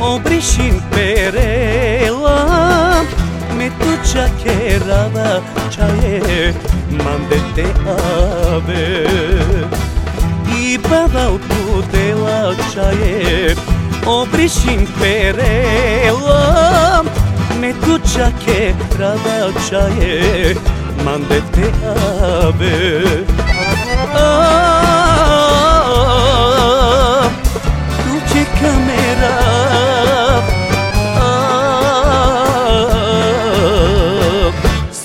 Obrišim perela. Me tu čake rava čaje Mande te ave I bava u tu dela čaje. Obrišim perela. Me tu čake rava čaje Mande te ave sona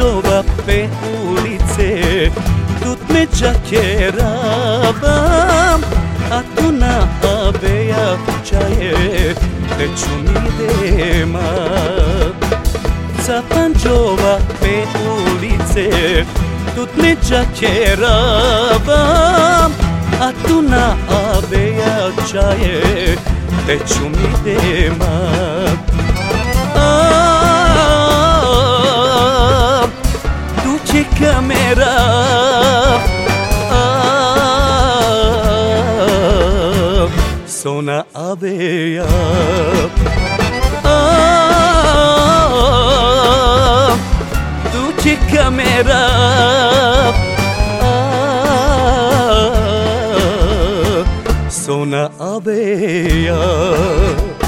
Brașova pe ulițe Tut mergea cheravam Atuna avea ceaie Crăciunii de mar Țapangiova pe ulițe Tut mergea cheravam Atuna avea ceaie Crăciunii de mar सोना आबे आप तू चिक्का मेरा। सोना आबे आप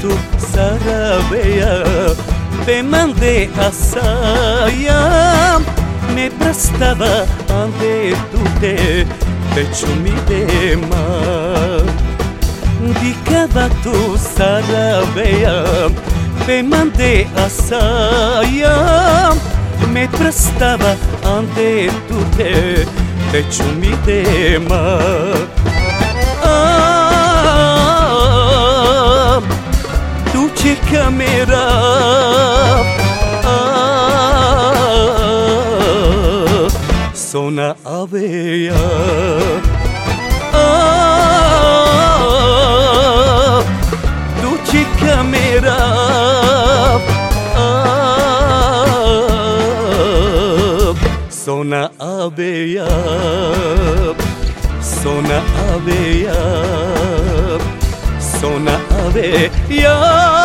pentru sărăbeia mandei mande saia. Me prestava ante tute Pe ciumide ma Dicava tu sărăbeia mandei mande saia. Me prestava ante tute Pe ciumide ma ah, Sona avea ah, Duce camera Sona avea Sona avea Sona avea